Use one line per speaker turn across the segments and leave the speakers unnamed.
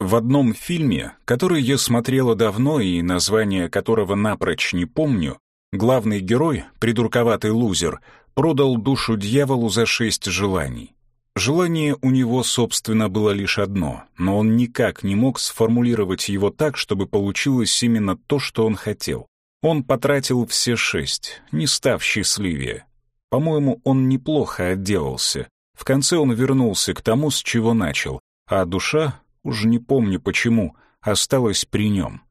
В одном фильме, который я смотрела давно и название которого напрочь не помню, главный герой, придурковатый лузер, продал душу дьяволу за шесть желаний. Желание у него, собственно, было лишь одно, но он никак не мог сформулировать его так, чтобы получилось именно то, что он хотел. Он потратил все шесть, не став счастливее. По-моему, он неплохо отделался. В конце он вернулся к тому, с чего начал, а душа, уж не помню почему, осталась при нем.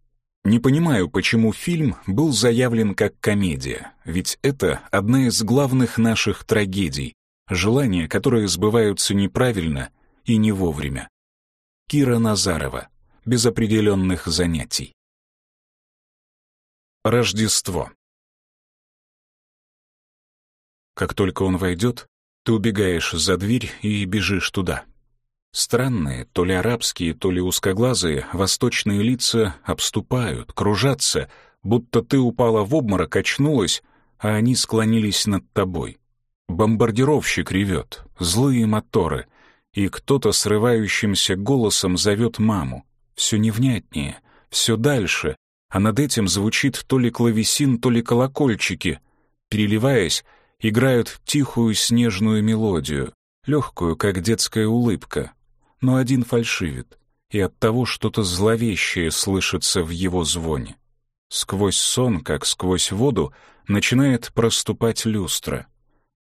Не понимаю, почему фильм был заявлен как комедия, ведь это одна из главных наших трагедий, желания, которые сбываются неправильно и не вовремя. Кира Назарова. Без определенных занятий. Рождество. Как только он войдет, ты убегаешь за дверь и бежишь туда. Странные, то ли арабские, то ли узкоглазые, восточные лица обступают, кружатся, будто ты упала в обморок, очнулась, а они склонились над тобой. Бомбардировщик ревет, злые моторы, и кто-то срывающимся голосом зовет маму. Все невнятнее, все дальше, а над этим звучит то ли клавесин, то ли колокольчики. Переливаясь, играют тихую снежную мелодию, легкую, как детская улыбка. Но один фальшивит, и оттого что-то зловещее слышится в его звоне. Сквозь сон, как сквозь воду, начинает проступать люстра —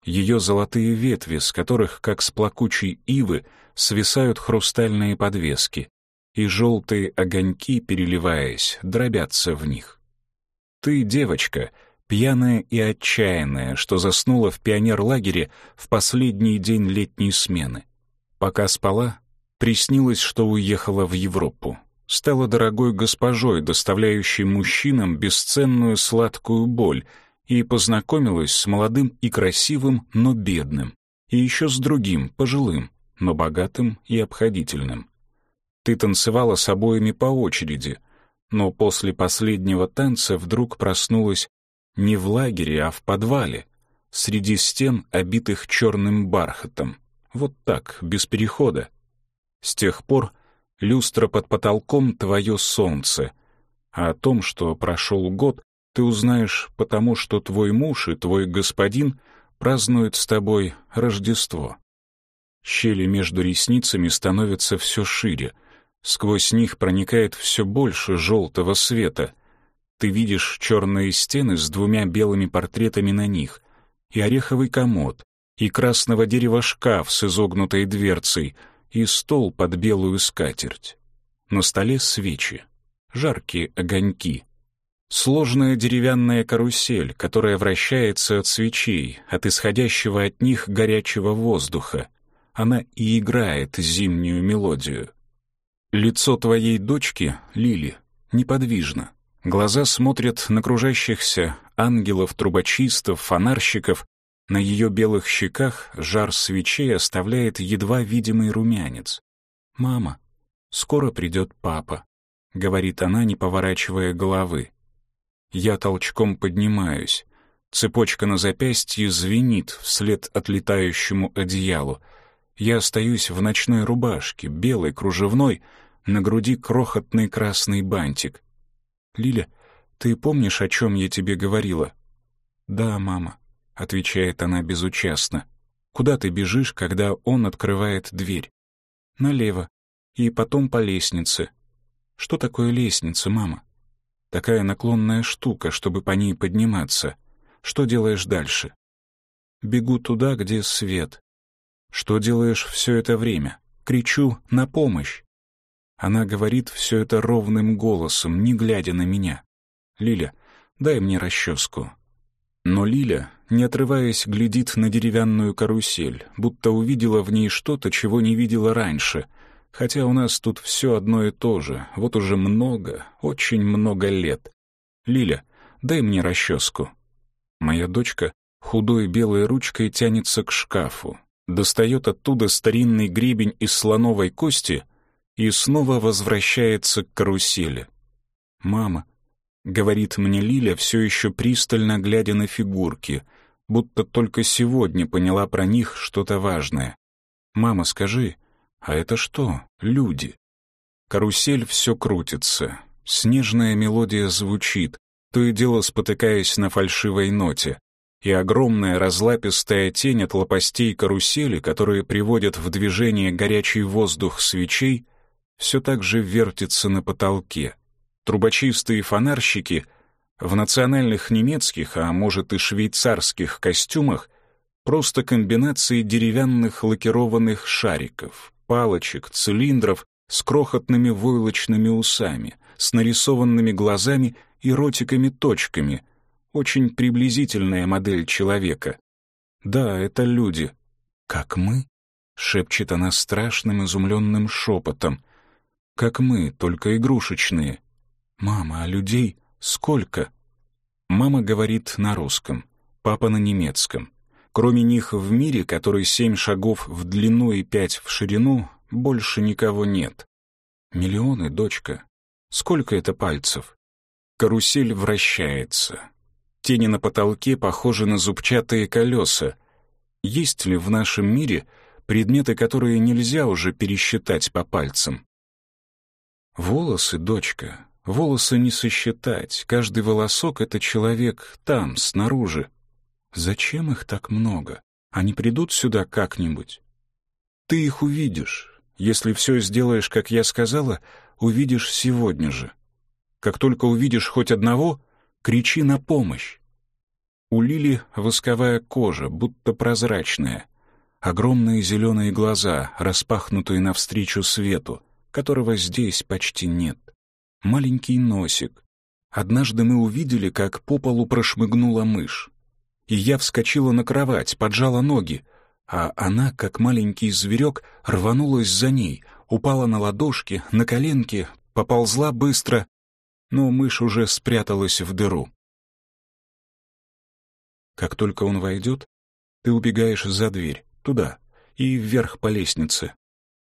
ее золотые ветви, с которых, как с плакучей ивы, свисают хрустальные подвески, и желтые огоньки, переливаясь, дробятся в них. Ты, девочка, пьяная и отчаянная, что заснула в пионерлагере в последний день летней смены. Пока спала, приснилось, что уехала в Европу. Стала дорогой госпожой, доставляющей мужчинам бесценную сладкую боль — и познакомилась с молодым и красивым, но бедным, и еще с другим, пожилым, но богатым и обходительным. Ты танцевала с обоими по очереди, но после последнего танца вдруг проснулась не в лагере, а в подвале, среди стен, обитых черным бархатом. Вот так, без перехода. С тех пор люстра под потолком — твое солнце, а о том, что прошел год, ты узнаешь потому, что твой муж и твой господин празднуют с тобой Рождество. Щели между ресницами становятся все шире, сквозь них проникает все больше желтого света. Ты видишь черные стены с двумя белыми портретами на них, и ореховый комод, и красного дерева шкаф с изогнутой дверцей, и стол под белую скатерть. На столе свечи, жаркие огоньки — Сложная деревянная карусель, которая вращается от свечей, от исходящего от них горячего воздуха. Она и играет зимнюю мелодию. Лицо твоей дочки, Лили, неподвижно. Глаза смотрят на кружащихся ангелов, трубочистов, фонарщиков. На ее белых щеках жар свечей оставляет едва видимый румянец. «Мама, скоро придет папа», — говорит она, не поворачивая головы. Я толчком поднимаюсь. Цепочка на запястье звенит вслед отлетающему одеялу. Я остаюсь в ночной рубашке, белой, кружевной, на груди крохотный красный бантик. «Лиля, ты помнишь, о чем я тебе говорила?» «Да, мама», — отвечает она безучастно. «Куда ты бежишь, когда он открывает дверь?» «Налево. И потом по лестнице». «Что такое лестница, мама?» Такая наклонная штука, чтобы по ней подниматься. Что делаешь дальше? Бегу туда, где свет. Что делаешь все это время? Кричу «на помощь». Она говорит все это ровным голосом, не глядя на меня. «Лиля, дай мне расческу». Но Лиля, не отрываясь, глядит на деревянную карусель, будто увидела в ней что-то, чего не видела раньше, Хотя у нас тут все одно и то же, вот уже много, очень много лет. Лиля, дай мне расческу. Моя дочка худой белой ручкой тянется к шкафу, достает оттуда старинный гребень из слоновой кости и снова возвращается к карусели. «Мама», — говорит мне Лиля, все еще пристально глядя на фигурки, будто только сегодня поняла про них что-то важное. «Мама, скажи, а это что? Люди. Карусель все крутится, снежная мелодия звучит, то и дело спотыкаясь на фальшивой ноте, и огромная разлапистая тень от лопастей карусели, которые приводят в движение горячий воздух свечей, все так же вертится на потолке. Трубочистые фонарщики в национальных немецких, а может и швейцарских костюмах просто комбинации деревянных лакированных шариков, палочек, цилиндров с крохотными войлочными усами, с нарисованными глазами и ротиками-точками. Очень приблизительная модель человека. Да, это люди. Как мы? Шепчет она страшным изумленным шепотом. Как мы, только игрушечные. Мама, а людей сколько? Мама говорит на русском, папа на немецком. Кроме них в мире, который семь шагов в длину и пять в ширину, больше никого нет. Миллионы, дочка. Сколько это пальцев? Карусель вращается. Тени на потолке похожи на зубчатые колеса. Есть ли в нашем мире предметы, которые нельзя уже пересчитать по пальцам? Волосы, дочка, волосы не сосчитать. Каждый волосок — это человек там, снаружи. Зачем их так много? Они придут сюда как-нибудь? Ты их увидишь. Если все сделаешь, как я сказала, увидишь сегодня же. Как только увидишь хоть одного, кричи на помощь. У Лили восковая кожа, будто прозрачная. Огромные зеленые глаза, распахнутые навстречу свету, которого здесь почти нет. Маленький носик. Однажды мы увидели, как по полу прошмыгнула мышь и я вскочила на кровать, поджала ноги, а она, как маленький зверек, рванулась за ней, упала на ладошки, на коленки, поползла быстро, но мышь уже спряталась в дыру. Как только он войдет, ты убегаешь за дверь, туда, и вверх по лестнице.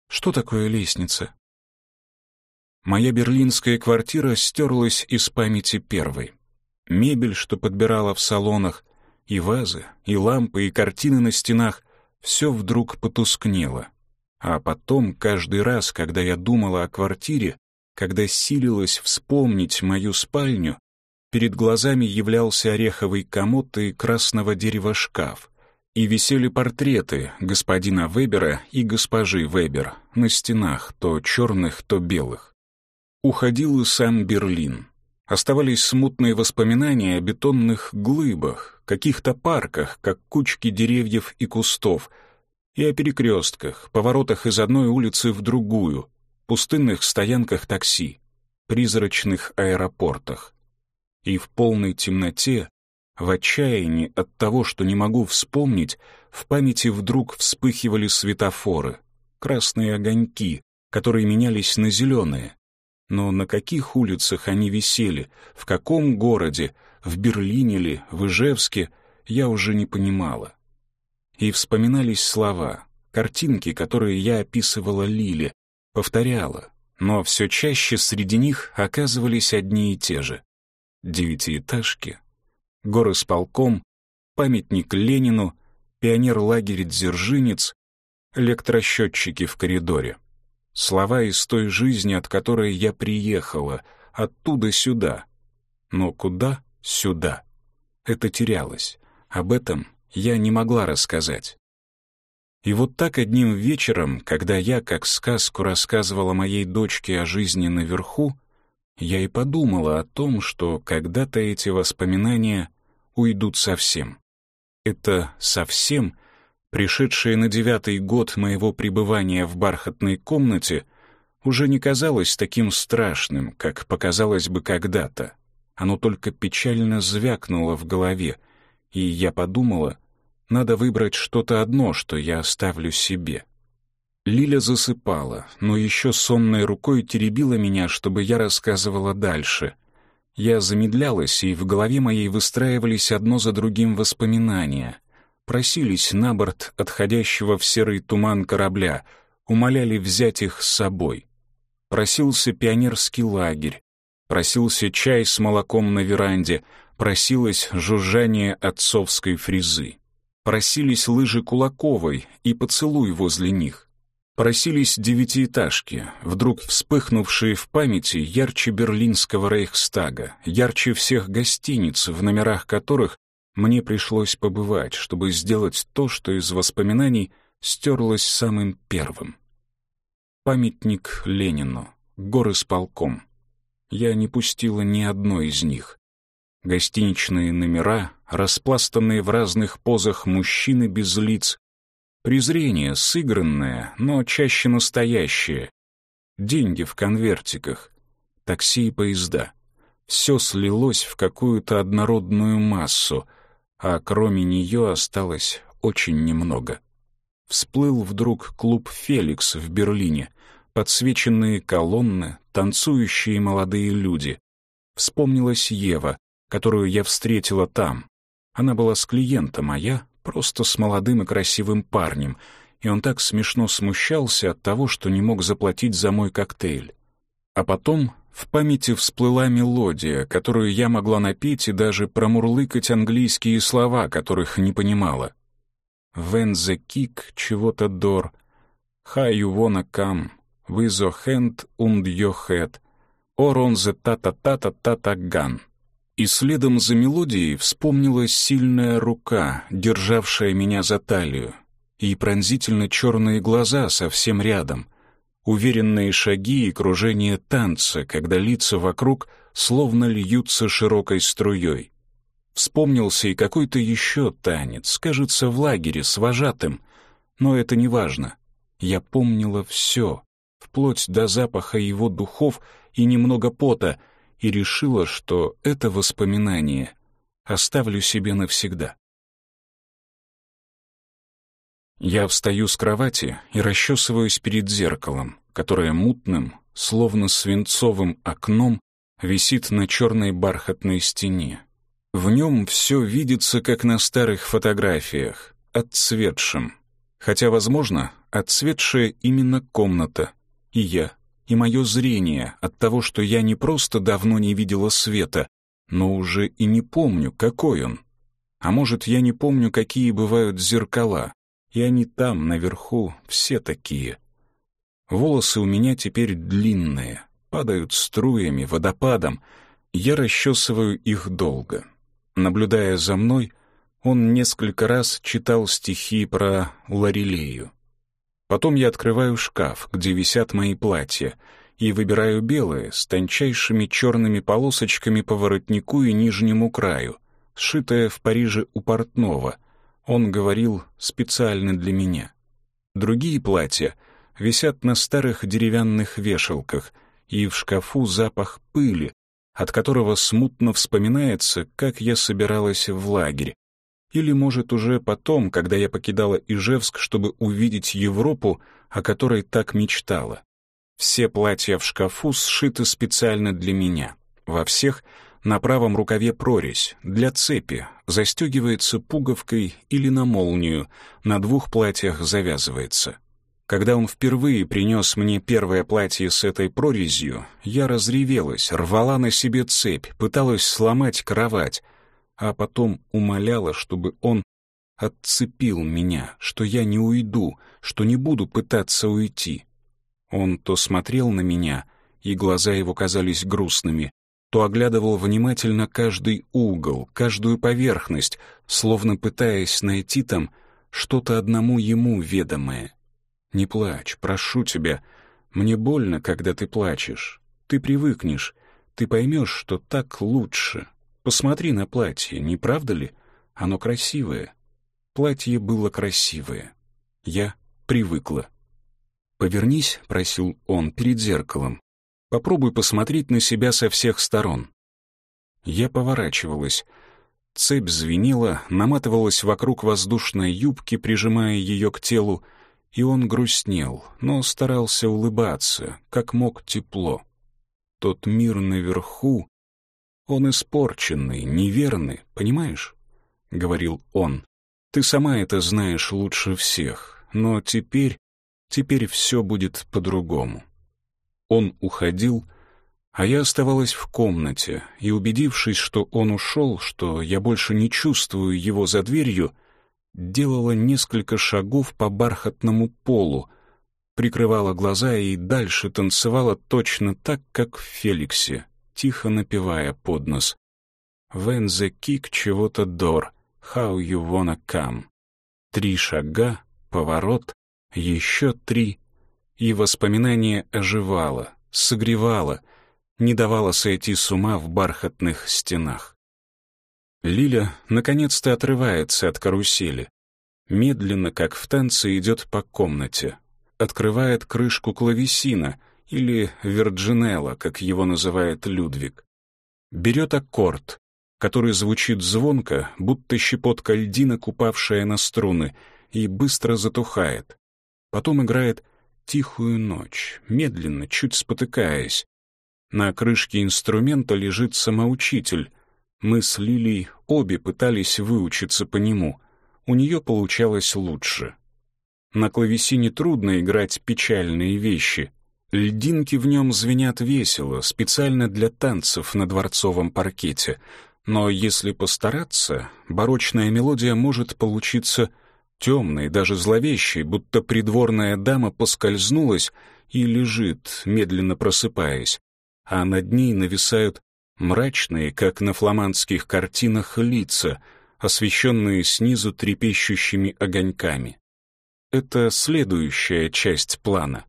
Что такое лестница? Моя берлинская квартира стерлась из памяти первой. Мебель, что подбирала в салонах, и вазы, и лампы, и картины на стенах — все вдруг потускнело. А потом, каждый раз, когда я думала о квартире, когда силилась вспомнить мою спальню, перед глазами являлся ореховый комод и красного дерева шкаф, и висели портреты господина Вебера и госпожи Вебер на стенах, то черных, то белых. Уходил и сам Берлин. Оставались смутные воспоминания о бетонных глыбах, каких-то парках, как кучки деревьев и кустов, и о перекрестках, поворотах из одной улицы в другую, пустынных стоянках такси, призрачных аэропортах. И в полной темноте, в отчаянии от того, что не могу вспомнить, в памяти вдруг вспыхивали светофоры, красные огоньки, которые менялись на зеленые, но на каких улицах они висели, в каком городе, в Берлине ли, в Ижевске, я уже не понимала. И вспоминались слова, картинки, которые я описывала Лиле, повторяла, но все чаще среди них оказывались одни и те же. Девятиэтажки, горы с полком, памятник Ленину, пионер-лагерь Дзержинец, электросчетчики в коридоре. Слова из той жизни, от которой я приехала, оттуда сюда. Но куда сюда? Это терялось. Об этом я не могла рассказать. И вот так одним вечером, когда я, как сказку, рассказывала моей дочке о жизни наверху, я и подумала о том, что когда-то эти воспоминания уйдут совсем. Это «совсем» — пришедшее на девятый год моего пребывания в бархатной комнате, уже не казалось таким страшным, как показалось бы когда-то. Оно только печально звякнуло в голове, и я подумала, надо выбрать что-то одно, что я оставлю себе. Лиля засыпала, но еще сонной рукой теребила меня, чтобы я рассказывала дальше. Я замедлялась, и в голове моей выстраивались одно за другим воспоминания — просились на борт отходящего в серый туман корабля, умоляли взять их с собой. Просился пионерский лагерь, просился чай с молоком на веранде, просилось жужжание отцовской фрезы. Просились лыжи Кулаковой и поцелуй возле них. Просились девятиэтажки, вдруг вспыхнувшие в памяти ярче берлинского рейхстага, ярче всех гостиниц, в номерах которых мне пришлось побывать, чтобы сделать то, что из воспоминаний стерлось самым первым. Памятник Ленину, горы с полком. Я не пустила ни одной из них. Гостиничные номера, распластанные в разных позах мужчины без лиц, презрение сыгранное, но чаще настоящее, деньги в конвертиках, такси и поезда. Все слилось в какую-то однородную массу, а кроме нее осталось очень немного. Всплыл вдруг клуб «Феликс» в Берлине, подсвеченные колонны, танцующие молодые люди. Вспомнилась Ева, которую я встретила там. Она была с клиентом, а я просто с молодым и красивым парнем, и он так смешно смущался от того, что не мог заплатить за мой коктейль. А потом в памяти всплыла мелодия, которую я могла напеть и даже промурлыкать английские слова, которых не понимала. «When the kick чего-то дор», «How you wanna come», «With your hand und your head», «Or on the ta-ta-ta-ta-ta-ta gun». И следом за мелодией вспомнилась сильная рука, державшая меня за талию, и пронзительно черные глаза совсем рядом — уверенные шаги и кружение танца, когда лица вокруг словно льются широкой струей. Вспомнился и какой-то еще танец, кажется, в лагере с вожатым, но это не важно. Я помнила все, вплоть до запаха его духов и немного пота, и решила, что это воспоминание оставлю себе навсегда. Я встаю с кровати и расчесываюсь перед зеркалом, которое мутным, словно свинцовым окном, висит на черной бархатной стене. В нем все видится, как на старых фотографиях, отцветшим. Хотя, возможно, отцветшая именно комната, и я, и мое зрение от того, что я не просто давно не видела света, но уже и не помню, какой он. А может, я не помню, какие бывают зеркала, и они там, наверху, все такие. Волосы у меня теперь длинные, падают струями, водопадом. Я расчесываю их долго. Наблюдая за мной, он несколько раз читал стихи про Лорелею. Потом я открываю шкаф, где висят мои платья, и выбираю белые с тончайшими черными полосочками по воротнику и нижнему краю, сшитое в Париже у портного — он говорил специально для меня. Другие платья висят на старых деревянных вешалках, и в шкафу запах пыли, от которого смутно вспоминается, как я собиралась в лагерь. Или, может, уже потом, когда я покидала Ижевск, чтобы увидеть Европу, о которой так мечтала. Все платья в шкафу сшиты специально для меня. Во всех — на правом рукаве прорезь для цепи, застегивается пуговкой или на молнию, на двух платьях завязывается. Когда он впервые принес мне первое платье с этой прорезью, я разревелась, рвала на себе цепь, пыталась сломать кровать, а потом умоляла, чтобы он отцепил меня, что я не уйду, что не буду пытаться уйти. Он то смотрел на меня, и глаза его казались грустными, то оглядывал внимательно каждый угол, каждую поверхность, словно пытаясь найти там что-то одному ему ведомое. «Не плачь, прошу тебя. Мне больно, когда ты плачешь. Ты привыкнешь, ты поймешь, что так лучше. Посмотри на платье, не правда ли? Оно красивое». Платье было красивое. Я привыкла. «Повернись», — просил он, — «перед зеркалом. Попробуй посмотреть на себя со всех сторон. Я поворачивалась. Цепь звенела, наматывалась вокруг воздушной юбки, прижимая ее к телу, и он грустнел, но старался улыбаться, как мог тепло. Тот мир наверху, он испорченный, неверный, понимаешь? — говорил он. Ты сама это знаешь лучше всех, но теперь, теперь все будет по-другому. Он уходил, а я оставалась в комнате, и, убедившись, что он ушел, что я больше не чувствую его за дверью, делала несколько шагов по бархатному полу, прикрывала глаза и дальше танцевала точно так, как в Феликсе, тихо напевая под нос. «When the kick чего-то дор, how you wanna come». Три шага, поворот, еще три, и воспоминание оживало, согревало, не давало сойти с ума в бархатных стенах. Лиля наконец-то отрывается от карусели. Медленно, как в танце, идет по комнате. Открывает крышку клавесина или верджинелла, как его называет Людвиг. Берет аккорд, который звучит звонко, будто щепотка льдина, купавшая на струны, и быстро затухает. Потом играет «Тихую ночь», медленно, чуть спотыкаясь. На крышке инструмента лежит самоучитель, мы с Лилией обе пытались выучиться по нему. У нее получалось лучше. На клавесине трудно играть печальные вещи. Льдинки в нем звенят весело, специально для танцев на дворцовом паркете. Но если постараться, барочная мелодия может получиться темной, даже зловещей, будто придворная дама поскользнулась и лежит, медленно просыпаясь, а над ней нависают мрачные, как на фламандских картинах, лица, освещенные снизу трепещущими огоньками. Это следующая часть плана.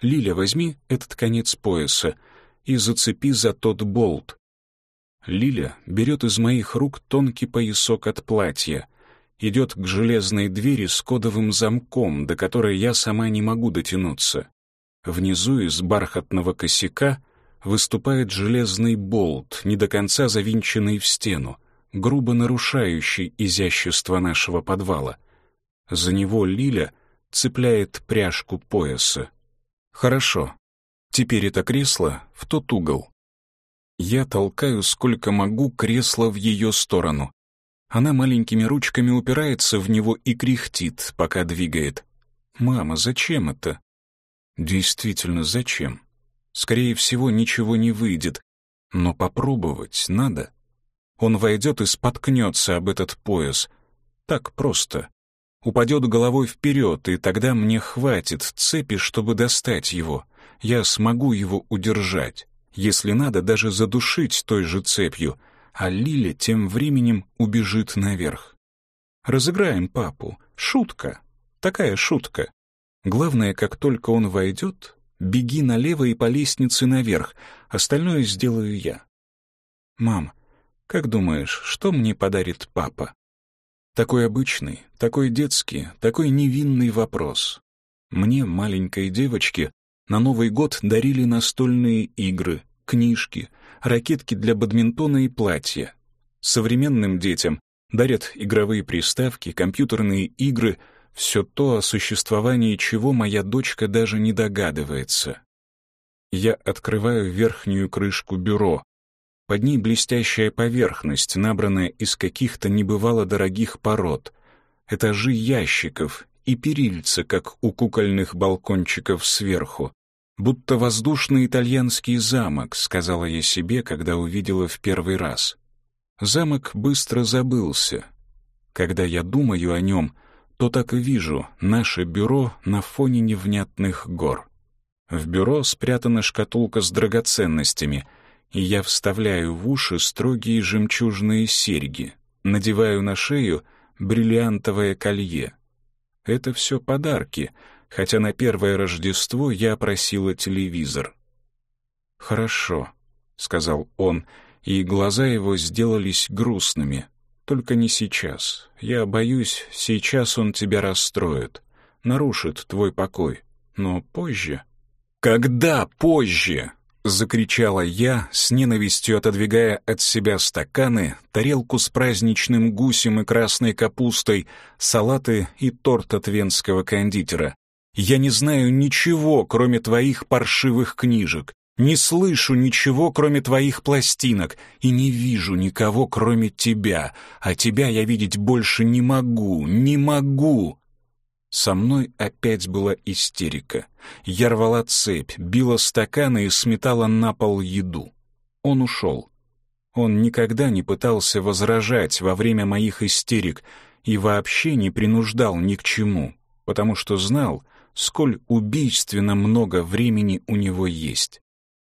Лиля, возьми этот конец пояса и зацепи за тот болт. Лиля берет из моих рук тонкий поясок от платья, идет к железной двери с кодовым замком, до которой я сама не могу дотянуться. Внизу из бархатного косяка выступает железный болт, не до конца завинченный в стену, грубо нарушающий изящество нашего подвала. За него Лиля цепляет пряжку пояса. Хорошо. Теперь это кресло в тот угол. Я толкаю сколько могу кресло в ее сторону. Она маленькими ручками упирается в него и кряхтит, пока двигает. «Мама, зачем это?» «Действительно, зачем?» Скорее всего, ничего не выйдет, но попробовать надо. Он войдет и споткнется об этот пояс. Так просто. Упадет головой вперед, и тогда мне хватит цепи, чтобы достать его. Я смогу его удержать. Если надо, даже задушить той же цепью, а Лиля тем временем убежит наверх. Разыграем папу. Шутка. Такая шутка. Главное, как только он войдет, Беги налево и по лестнице наверх, остальное сделаю я. Мам, как думаешь, что мне подарит папа? Такой обычный, такой детский, такой невинный вопрос. Мне, маленькой девочке, на Новый год дарили настольные игры, книжки, ракетки для бадминтона и платья. Современным детям дарят игровые приставки, компьютерные игры — все то, о существовании чего моя дочка даже не догадывается. Я открываю верхнюю крышку бюро. Под ней блестящая поверхность, набранная из каких-то небывало дорогих пород, этажи ящиков и перильца, как у кукольных балкончиков сверху. Будто воздушный итальянский замок, сказала я себе, когда увидела в первый раз. Замок быстро забылся. Когда я думаю о нем, то так и вижу наше бюро на фоне невнятных гор. В бюро спрятана шкатулка с драгоценностями, и я вставляю в уши строгие жемчужные серьги, надеваю на шею бриллиантовое колье. Это все подарки, хотя на первое Рождество я просила телевизор. «Хорошо», — сказал он, и глаза его сделались грустными, только не сейчас. Я боюсь, сейчас он тебя расстроит, нарушит твой покой. Но позже... «Когда позже?» — закричала я, с ненавистью отодвигая от себя стаканы, тарелку с праздничным гусем и красной капустой, салаты и торт от венского кондитера. «Я не знаю ничего, кроме твоих паршивых книжек. Не слышу ничего, кроме твоих пластинок, и не вижу никого, кроме тебя, а тебя я видеть больше не могу, не могу!» Со мной опять была истерика. Я рвала цепь, била стаканы и сметала на пол еду. Он ушел. Он никогда не пытался возражать во время моих истерик и вообще не принуждал ни к чему, потому что знал, сколь убийственно много времени у него есть.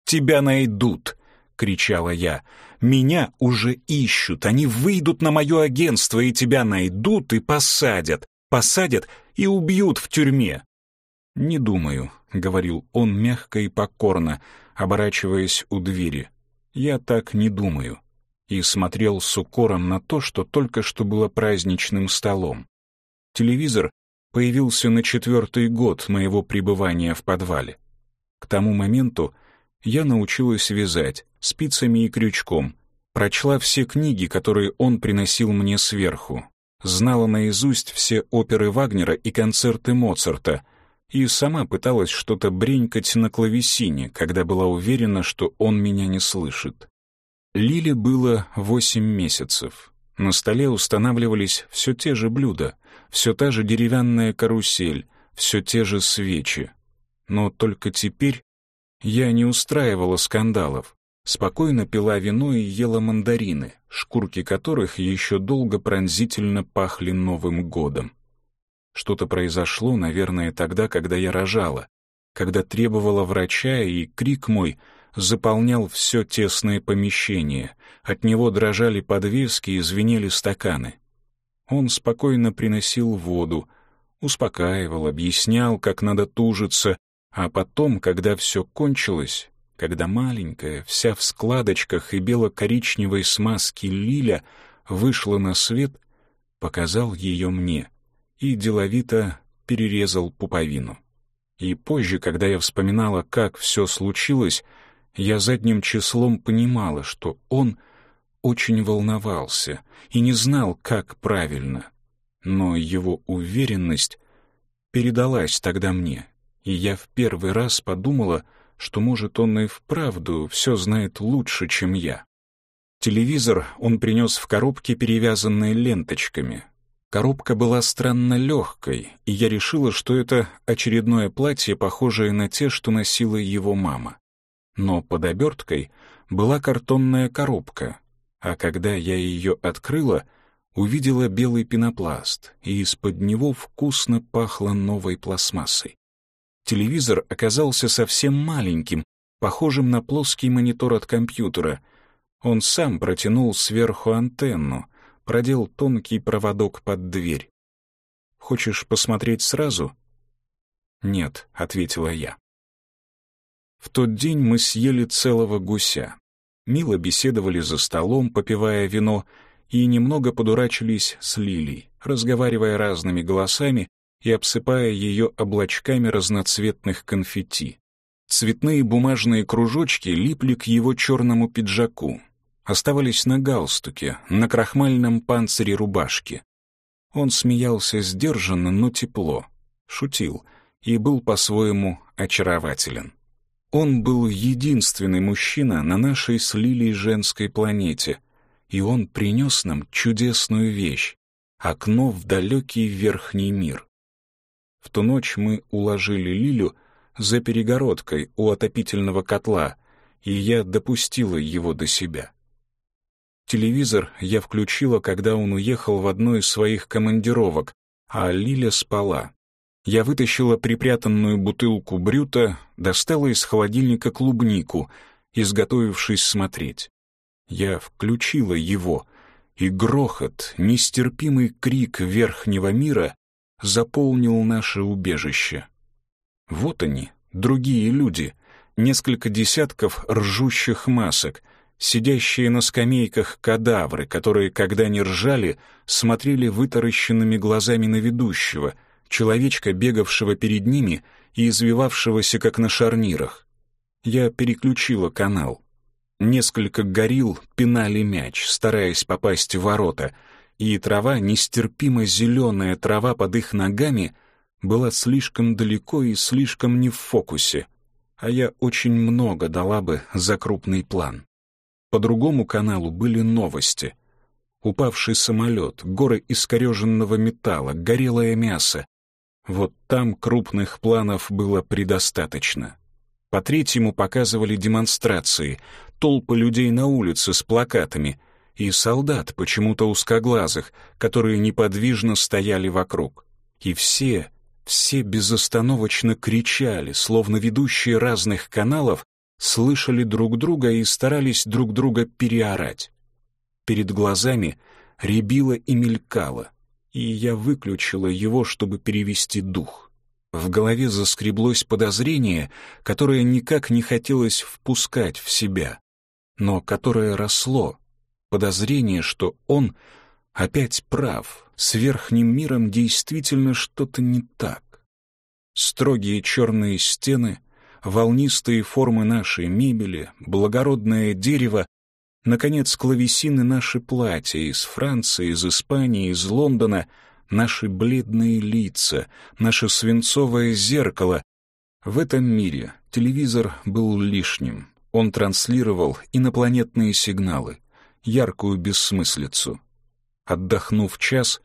«Тебя найдут!» — кричала я. «Меня уже ищут, они выйдут на мое агентство и тебя найдут и посадят, посадят и убьют в тюрьме». «Не думаю», — говорил он мягко и покорно, оборачиваясь у двери. «Я так не думаю» и смотрел с укором на то, что только что было праздничным столом. Телевизор появился на четвертый год моего пребывания в подвале. К тому моменту я научилась вязать спицами и крючком, прочла все книги, которые он приносил мне сверху, знала наизусть все оперы Вагнера и концерты Моцарта и сама пыталась что-то бренькать на клавесине, когда была уверена, что он меня не слышит. Лиле было восемь месяцев. На столе устанавливались все те же блюда, все та же деревянная карусель, все те же свечи. Но только теперь я не устраивала скандалов, спокойно пила вино и ела мандарины, шкурки которых еще долго пронзительно пахли Новым годом. Что-то произошло, наверное, тогда, когда я рожала, когда требовала врача, и крик мой — заполнял все тесное помещение. От него дрожали подвески и звенели стаканы. Он спокойно приносил воду, успокаивал, объяснял, как надо тужиться, а потом, когда все кончилось, когда маленькая, вся в складочках и бело-коричневой смазки Лиля вышла на свет, показал ее мне и деловито перерезал пуповину. И позже, когда я вспоминала, как все случилось, я задним числом понимала, что он очень волновался и не знал, как правильно. Но его уверенность передалась тогда мне, и я в первый раз подумала, что, может, он и вправду все знает лучше, чем я. Телевизор он принес в коробке, перевязанной ленточками. Коробка была странно легкой, и я решила, что это очередное платье, похожее на те, что носила его мама но под оберткой была картонная коробка, а когда я ее открыла, увидела белый пенопласт, и из-под него вкусно пахло новой пластмассой. Телевизор оказался совсем маленьким, похожим на плоский монитор от компьютера. Он сам протянул сверху антенну, продел тонкий проводок под дверь. «Хочешь посмотреть сразу?» «Нет», — ответила я. В тот день мы съели целого гуся. Мило беседовали за столом, попивая вино, и немного подурачились с Лилией, разговаривая разными голосами и обсыпая ее облачками разноцветных конфетти. Цветные бумажные кружочки липли к его черному пиджаку, оставались на галстуке, на крахмальном панцире рубашки. Он смеялся сдержанно, но тепло, шутил и был по-своему очарователен. Он был единственный мужчина на нашей с Лилией женской планете, и он принес нам чудесную вещь — окно в далекий верхний мир. В ту ночь мы уложили Лилю за перегородкой у отопительного котла, и я допустила его до себя. Телевизор я включила, когда он уехал в одну из своих командировок, а Лиля спала. Я вытащила припрятанную бутылку брюта, достала из холодильника клубнику, изготовившись смотреть. Я включила его, и грохот, нестерпимый крик верхнего мира заполнил наше убежище. Вот они, другие люди, несколько десятков ржущих масок, сидящие на скамейках кадавры, которые, когда не ржали, смотрели вытаращенными глазами на ведущего — человечка, бегавшего перед ними и извивавшегося, как на шарнирах. Я переключила канал. Несколько горил пинали мяч, стараясь попасть в ворота, и трава, нестерпимо зеленая трава под их ногами, была слишком далеко и слишком не в фокусе, а я очень много дала бы за крупный план. По другому каналу были новости. Упавший самолет, горы искореженного металла, горелое мясо, вот там крупных планов было предостаточно. По третьему показывали демонстрации, толпы людей на улице с плакатами и солдат, почему-то узкоглазых, которые неподвижно стояли вокруг. И все, Все безостановочно кричали, словно ведущие разных каналов слышали друг друга и старались друг друга переорать. Перед глазами рябило и мелькало, и я выключила его, чтобы перевести дух. В голове заскреблось подозрение, которое никак не хотелось впускать в себя, но которое росло. Подозрение, что он опять прав, с верхним миром действительно что-то не так. Строгие черные стены, волнистые формы нашей мебели, благородное дерево, наконец, клавесины наши платья из Франции, из Испании, из Лондона, наши бледные лица, наше свинцовое зеркало. В этом мире телевизор был лишним. Он транслировал инопланетные сигналы, яркую бессмыслицу. Отдохнув час,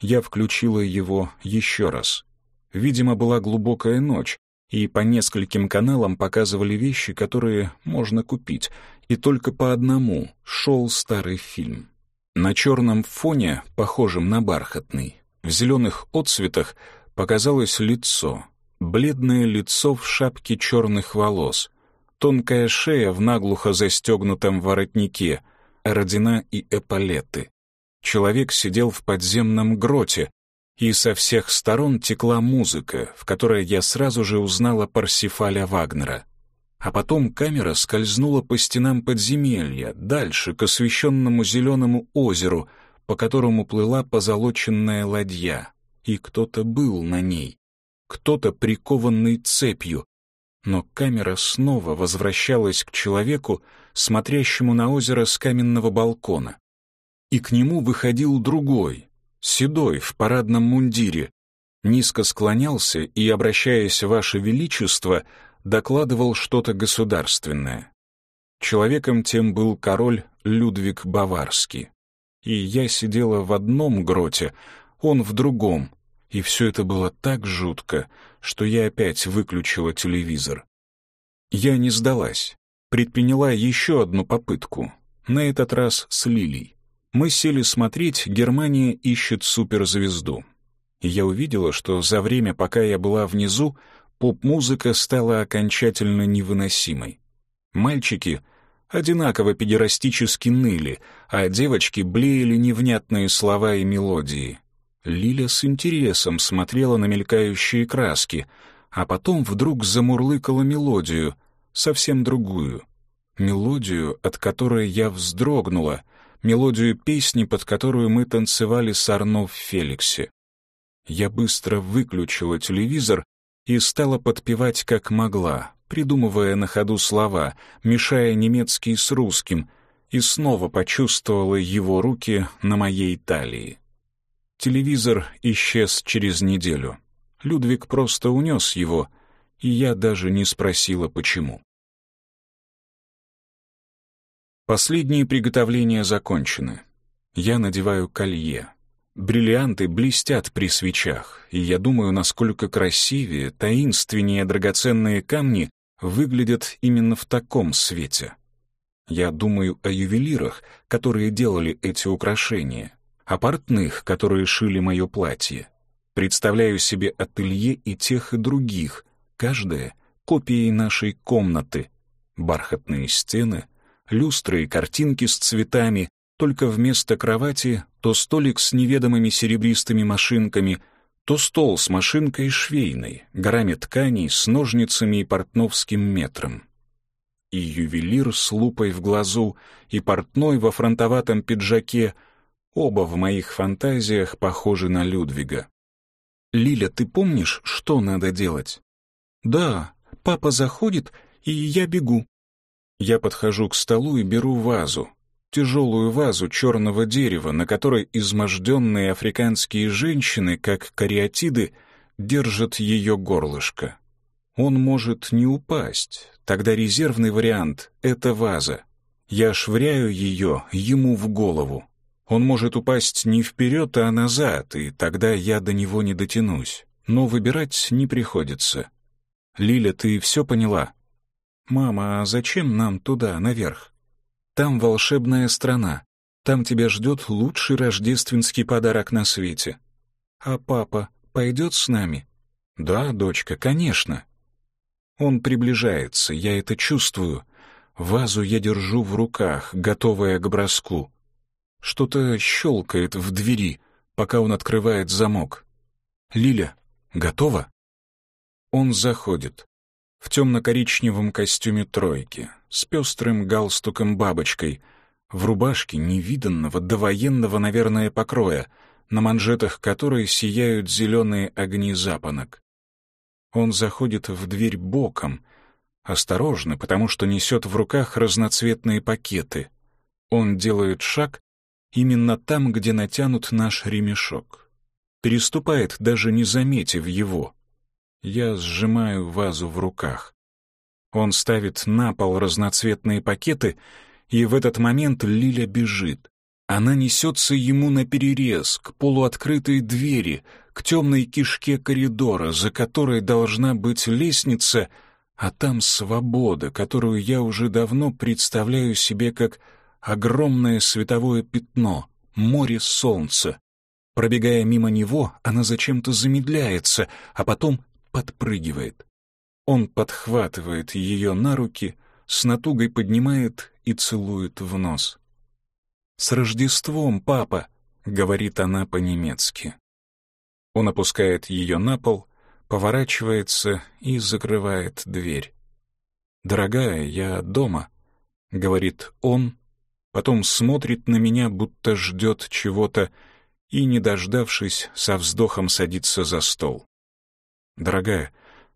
я включила его еще раз. Видимо, была глубокая ночь, и по нескольким каналам показывали вещи, которые можно купить, и только по одному шел старый фильм. На черном фоне, похожем на бархатный, в зеленых отцветах показалось лицо, бледное лицо в шапке черных волос, тонкая шея в наглухо застегнутом воротнике, родина и эполеты. Человек сидел в подземном гроте, и со всех сторон текла музыка, в которой я сразу же узнала Парсифаля Вагнера. А потом камера скользнула по стенам подземелья, дальше, к освещенному зеленому озеру, по которому плыла позолоченная ладья, и кто-то был на ней, кто-то прикованный цепью, но камера снова возвращалась к человеку, смотрящему на озеро с каменного балкона. И к нему выходил другой, седой, в парадном мундире, низко склонялся и, обращаясь «Ваше Величество», докладывал что-то государственное. Человеком тем был король Людвиг Баварский. И я сидела в одном гроте, он в другом, и все это было так жутко, что я опять выключила телевизор. Я не сдалась, предприняла еще одну попытку, на этот раз с Лилей мы сели смотреть «Германия ищет суперзвезду». Я увидела, что за время, пока я была внизу, поп-музыка стала окончательно невыносимой. Мальчики одинаково педерастически ныли, а девочки блеяли невнятные слова и мелодии. Лиля с интересом смотрела на мелькающие краски, а потом вдруг замурлыкала мелодию, совсем другую. Мелодию, от которой я вздрогнула — мелодию песни, под которую мы танцевали с Арно в Феликсе. Я быстро выключила телевизор и стала подпевать как могла, придумывая на ходу слова, мешая немецкий с русским, и снова почувствовала его руки на моей талии. Телевизор исчез через неделю. Людвиг просто унес его, и я даже не спросила, почему. Последние приготовления закончены. Я надеваю колье. Бриллианты блестят при свечах, и я думаю, насколько красивее, таинственнее драгоценные камни выглядят именно в таком свете. Я думаю о ювелирах, которые делали эти украшения, о портных, которые шили мое платье. Представляю себе ателье и тех, и других, каждая копией нашей комнаты, бархатные стены — люстры и картинки с цветами, только вместо кровати то столик с неведомыми серебристыми машинками, то стол с машинкой швейной, горами тканей, с ножницами и портновским метром. И ювелир с лупой в глазу, и портной во фронтоватом пиджаке, оба в моих фантазиях похожи на Людвига. «Лиля, ты помнишь, что надо делать?» «Да, папа заходит, и я бегу. Я подхожу к столу и беру вазу, тяжелую вазу черного дерева, на которой изможденные африканские женщины, как кариатиды, держат ее горлышко. Он может не упасть, тогда резервный вариант — это ваза. Я швыряю ее ему в голову. Он может упасть не вперед, а назад, и тогда я до него не дотянусь. Но выбирать не приходится. «Лиля, ты все поняла?» «Мама, а зачем нам туда, наверх? Там волшебная страна. Там тебя ждет лучший рождественский подарок на свете. А папа пойдет с нами? «Да, дочка, конечно». Он приближается, я это чувствую. Вазу я держу в руках, готовая к броску. Что-то щелкает в двери, пока он открывает замок. «Лиля, готова?» Он заходит. В темно-коричневом костюме тройки, с пестрым галстуком-бабочкой, в рубашке невиданного довоенного, наверное, покроя, на манжетах которой сияют зеленые огни запонок. Он заходит в дверь боком, осторожно, потому что несет в руках разноцветные пакеты. Он делает шаг именно там, где натянут наш ремешок. Переступает, даже не заметив его. Я сжимаю вазу в руках. Он ставит на пол разноцветные пакеты, и в этот момент Лиля бежит. Она несется ему на перерез, к полуоткрытой двери, к темной кишке коридора, за которой должна быть лестница, а там свобода, которую я уже давно представляю себе как огромное световое пятно, море солнца. Пробегая мимо него, она зачем-то замедляется, а потом подпрыгивает. Он подхватывает ее на руки, с натугой поднимает и целует в нос. «С Рождеством, папа!» — говорит она по-немецки. Он опускает ее на пол, поворачивается и закрывает дверь. «Дорогая, я дома», — говорит он, потом смотрит на меня, будто ждет чего-то, и, не дождавшись, со вздохом садится за стол. «Дорогая,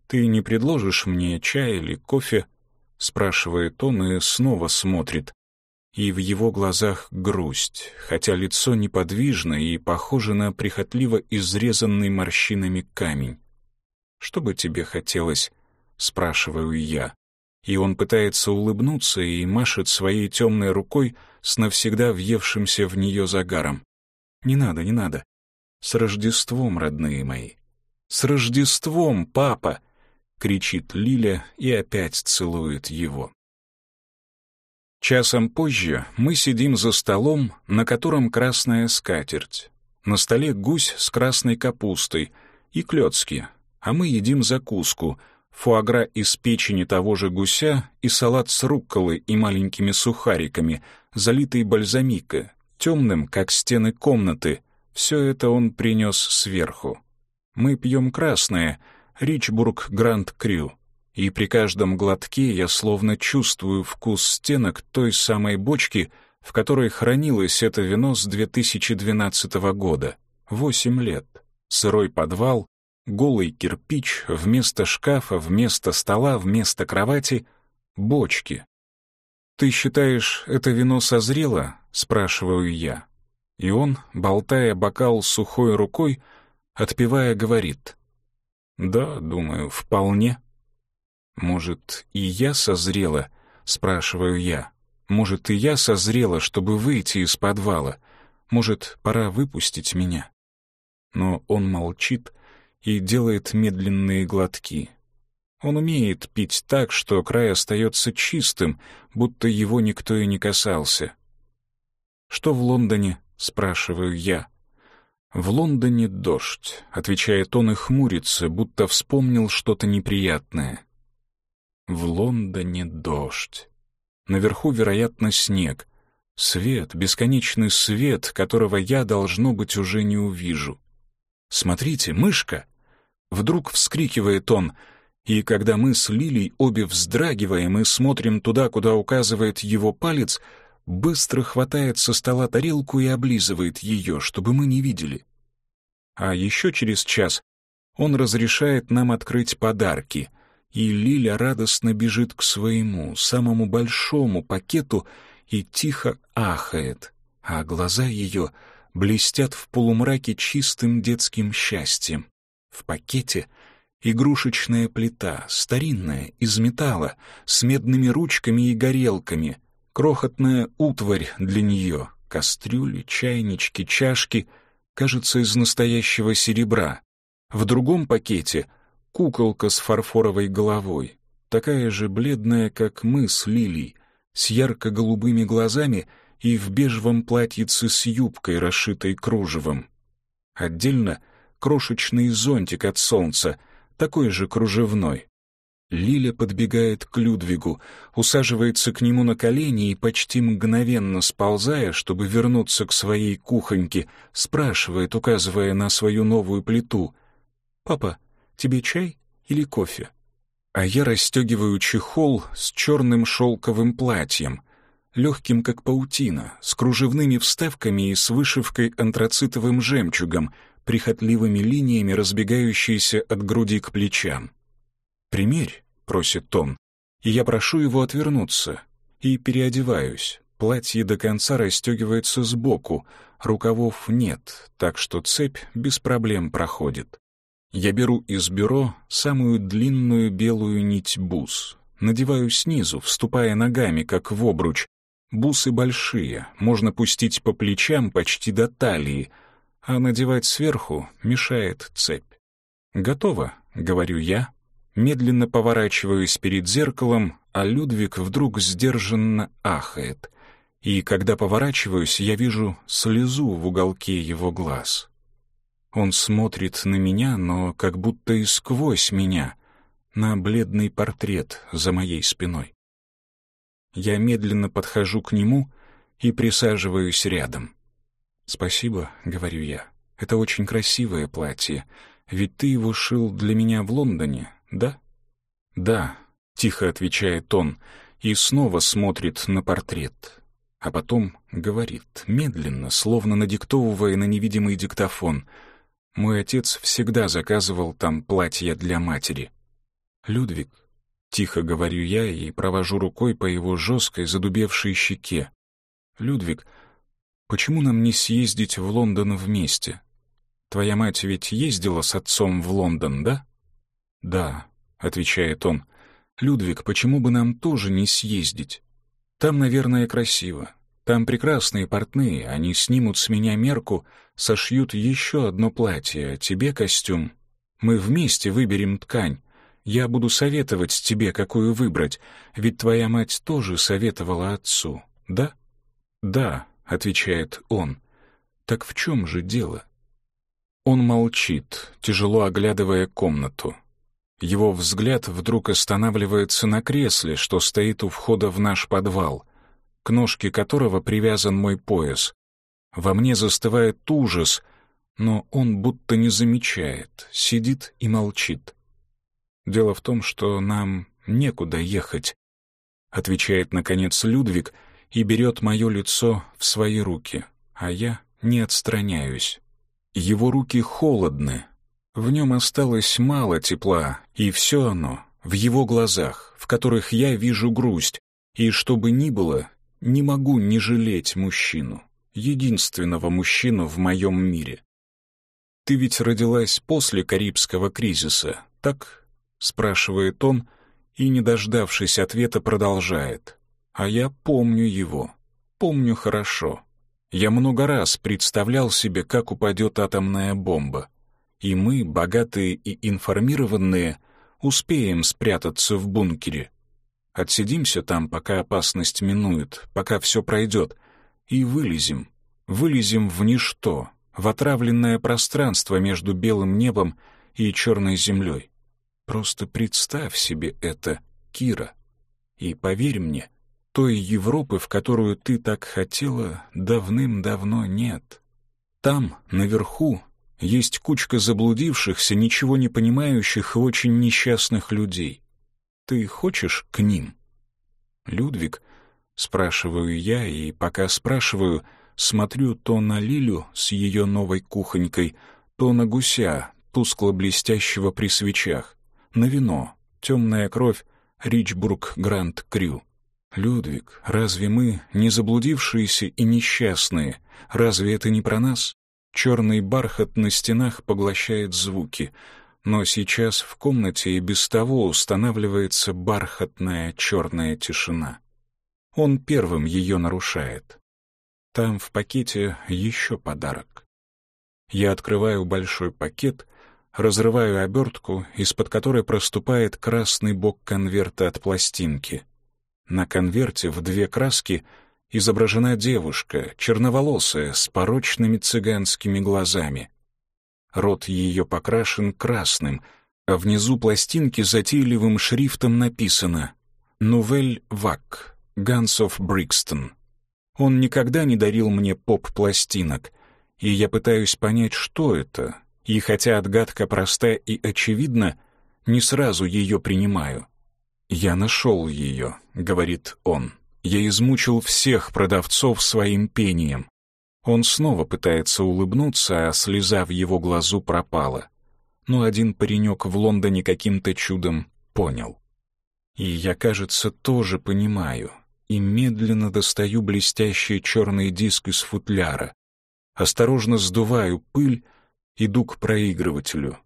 ты не предложишь мне чай или кофе?» — спрашивает он и снова смотрит, и в его глазах грусть, хотя лицо неподвижно и похоже на прихотливо изрезанный морщинами камень. «Что бы тебе хотелось?» — спрашиваю я. И он пытается улыбнуться и машет своей темной рукой с навсегда въевшимся в нее загаром. «Не надо, не надо. С Рождеством, родные мои! С Рождеством, папа!» — кричит Лиля и опять целует его. Часом позже мы сидим за столом, на котором красная скатерть. На столе гусь с красной капустой и клёцки, а мы едим закуску, фуагра из печени того же гуся и салат с рукколой и маленькими сухариками, залитый бальзамика, темным, как стены комнаты. Все это он принес сверху. Мы пьем красное, Ричбург Гранд Крю и при каждом глотке я словно чувствую вкус стенок той самой бочки, в которой хранилось это вино с 2012 года. Восемь лет. Сырой подвал, голый кирпич, вместо шкафа, вместо стола, вместо кровати — бочки. «Ты считаешь, это вино созрело?» — спрашиваю я. И он, болтая бокал сухой рукой, отпивая, говорит. «Да, думаю, вполне». «Может, и я созрела?» — спрашиваю я. «Может, и я созрела, чтобы выйти из подвала? Может, пора выпустить меня?» Но он молчит и делает медленные глотки. Он умеет пить так, что край остается чистым, будто его никто и не касался. «Что в Лондоне?» — спрашиваю я. «В Лондоне дождь», — отвечает он и хмурится, будто вспомнил что-то неприятное. В Лондоне дождь. Наверху, вероятно, снег. Свет, бесконечный свет, которого я, должно быть, уже не увижу. «Смотрите, мышка!» Вдруг вскрикивает он, и когда мы с Лилей обе вздрагиваем и смотрим туда, куда указывает его палец, быстро хватает со стола тарелку и облизывает ее, чтобы мы не видели. А еще через час он разрешает нам открыть подарки — и Лиля радостно бежит к своему, самому большому пакету и тихо ахает, а глаза ее блестят в полумраке чистым детским счастьем. В пакете игрушечная плита, старинная, из металла, с медными ручками и горелками, крохотная утварь для нее, кастрюли, чайнички, чашки, кажется, из настоящего серебра. В другом пакете — куколка с фарфоровой головой, такая же бледная, как мы с Лилией, с ярко-голубыми глазами и в бежевом платьице с юбкой, расшитой кружевом. Отдельно крошечный зонтик от солнца, такой же кружевной. Лиля подбегает к Людвигу, усаживается к нему на колени и почти мгновенно сползая, чтобы вернуться к своей кухоньке, спрашивает, указывая на свою новую плиту. «Папа, тебе чай или кофе?» А я расстегиваю чехол с черным шелковым платьем, легким как паутина, с кружевными вставками и с вышивкой антрацитовым жемчугом, прихотливыми линиями, разбегающиеся от груди к плечам. «Примерь», — просит он, и я прошу его отвернуться, и переодеваюсь. Платье до конца расстегивается сбоку, рукавов нет, так что цепь без проблем проходит. Я беру из бюро самую длинную белую нить бус, надеваю снизу, вступая ногами, как в обруч. Бусы большие, можно пустить по плечам почти до талии, а надевать сверху мешает цепь. «Готово», — говорю я, Медленно поворачиваюсь перед зеркалом, а Людвиг вдруг сдержанно ахает. И когда поворачиваюсь, я вижу слезу в уголке его глаз. Он смотрит на меня, но как будто и сквозь меня, на бледный портрет за моей спиной. Я медленно подхожу к нему и присаживаюсь рядом. «Спасибо», — говорю я, — «это очень красивое платье, ведь ты его шил для меня в Лондоне, да? Да, тихо отвечает он и снова смотрит на портрет. А потом говорит, медленно, словно надиктовывая на невидимый диктофон. Мой отец всегда заказывал там платья для матери. Людвиг, тихо говорю я и провожу рукой по его жесткой задубевшей щеке. Людвиг, почему нам не съездить в Лондон вместе? Твоя мать ведь ездила с отцом в Лондон, да? «Да», — отвечает он, — «Людвиг, почему бы нам тоже не съездить? Там, наверное, красиво. Там прекрасные портные, они снимут с меня мерку, сошьют еще одно платье, а тебе костюм. Мы вместе выберем ткань. Я буду советовать тебе, какую выбрать, ведь твоя мать тоже советовала отцу, да?» «Да», — отвечает он. «Так в чем же дело?» Он молчит, тяжело оглядывая комнату. Его взгляд вдруг останавливается на кресле, что стоит у входа в наш подвал, к ножке которого привязан мой пояс. Во мне застывает ужас, но он будто не замечает, сидит и молчит. «Дело в том, что нам некуда ехать», — отвечает, наконец, Людвиг и берет мое лицо в свои руки, а я не отстраняюсь. Его руки холодны, в нем осталось мало тепла, и все оно в его глазах, в которых я вижу грусть, и что бы ни было, не могу не жалеть мужчину, единственного мужчину в моем мире. «Ты ведь родилась после Карибского кризиса, так?» — спрашивает он, и, не дождавшись ответа, продолжает. «А я помню его, помню хорошо. Я много раз представлял себе, как упадет атомная бомба и мы, богатые и информированные, успеем спрятаться в бункере. Отсидимся там, пока опасность минует, пока все пройдет, и вылезем. Вылезем в ничто, в отравленное пространство между белым небом и черной землей. Просто представь себе это, Кира. И поверь мне, той Европы, в которую ты так хотела, давным-давно нет. Там, наверху, есть кучка заблудившихся, ничего не понимающих и очень несчастных людей. Ты хочешь к ним? Людвиг, спрашиваю я, и пока спрашиваю, смотрю то на Лилю с ее новой кухонькой, то на гуся, тускло блестящего при свечах, на вино, темная кровь, Ричбург Гранд Крю. Людвиг, разве мы не заблудившиеся и несчастные? Разве это не про нас? Черный бархат на стенах поглощает звуки, но сейчас в комнате и без того устанавливается бархатная черная тишина. Он первым ее нарушает. Там в пакете еще подарок. Я открываю большой пакет, разрываю обертку, из-под которой проступает красный бок конверта от пластинки. На конверте в две краски — изображена девушка, черноволосая, с порочными цыганскими глазами. Рот ее покрашен красным, а внизу пластинки затейливым шрифтом написано «Новель Вак, Ганс оф Брикстон». Он никогда не дарил мне поп-пластинок, и я пытаюсь понять, что это, и хотя отгадка проста и очевидна, не сразу ее принимаю. «Я нашел ее», — говорит он. «Я измучил всех продавцов своим пением». Он снова пытается улыбнуться, а слеза в его глазу пропала. Но один паренек в Лондоне каким-то чудом понял. И я, кажется, тоже понимаю, и медленно достаю блестящий черный диск из футляра. Осторожно сдуваю пыль, иду к проигрывателю.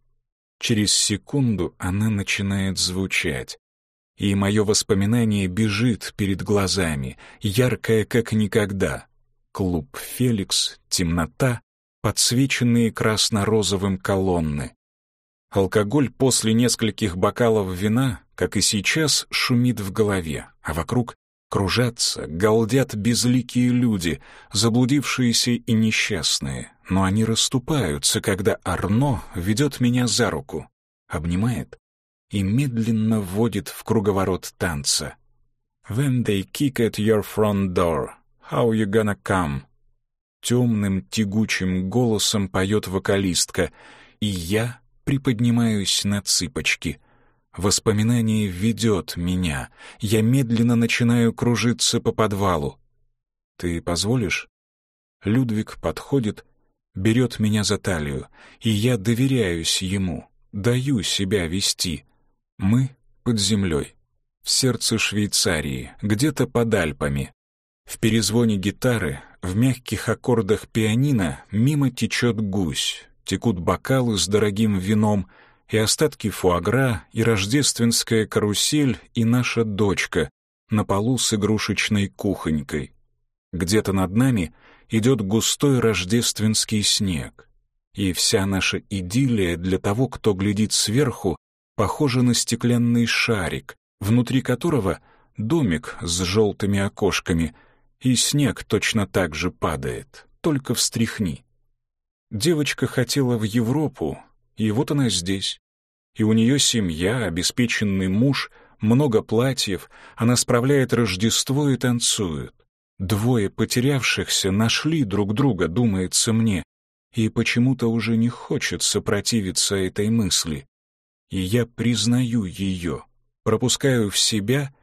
Через секунду она начинает звучать. И мое воспоминание бежит перед глазами, яркое как никогда. Клуб «Феликс», темнота, подсвеченные красно-розовым колонны. Алкоголь после нескольких бокалов вина, как и сейчас, шумит в голове, а вокруг кружатся, галдят безликие люди, заблудившиеся и несчастные, но они расступаются, когда Арно ведет меня за руку, обнимает и медленно вводит в круговорот танца. «When they kick at your front door, how you gonna come?» Темным, тягучим голосом поет вокалистка, и я приподнимаюсь на цыпочки — Воспоминание ведет меня. Я медленно начинаю кружиться по подвалу. «Ты позволишь?» Людвиг подходит, берет меня за талию, и я доверяюсь ему, даю себя вести. Мы под землей, в сердце Швейцарии, где-то под Альпами. В перезвоне гитары, в мягких аккордах пианино мимо течет гусь, текут бокалы с дорогим вином — и остатки фуагра, и рождественская карусель, и наша дочка на полу с игрушечной кухонькой. Где-то над нами идет густой рождественский снег, и вся наша идиллия для того, кто глядит сверху, похожа на стеклянный шарик, внутри которого домик с желтыми окошками, и снег точно так же падает, только встряхни. Девочка хотела в Европу, и вот она здесь и у нее семья, обеспеченный муж, много платьев, она справляет Рождество и танцует. Двое потерявшихся нашли друг друга, думается мне, и почему-то уже не хочется противиться этой мысли. И я признаю ее, пропускаю в себя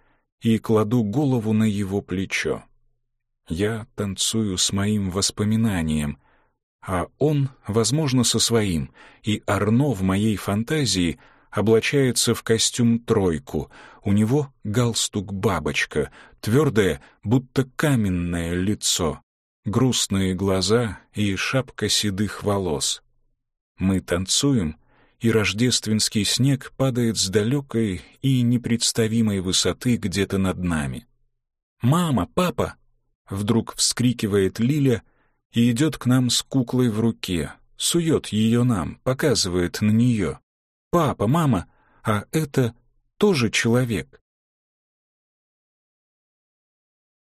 и кладу голову на его плечо. Я танцую с моим воспоминанием — а он, возможно, со своим, и Арно в моей фантазии облачается в костюм-тройку, у него галстук-бабочка, твердое, будто каменное лицо, грустные глаза и шапка седых волос. Мы танцуем, и рождественский снег падает с далекой и непредставимой высоты где-то над нами. «Мама! Папа!» — вдруг вскрикивает Лиля — и идет к нам с куклой в руке, сует ее нам, показывает на нее. «Папа, мама, а это тоже человек».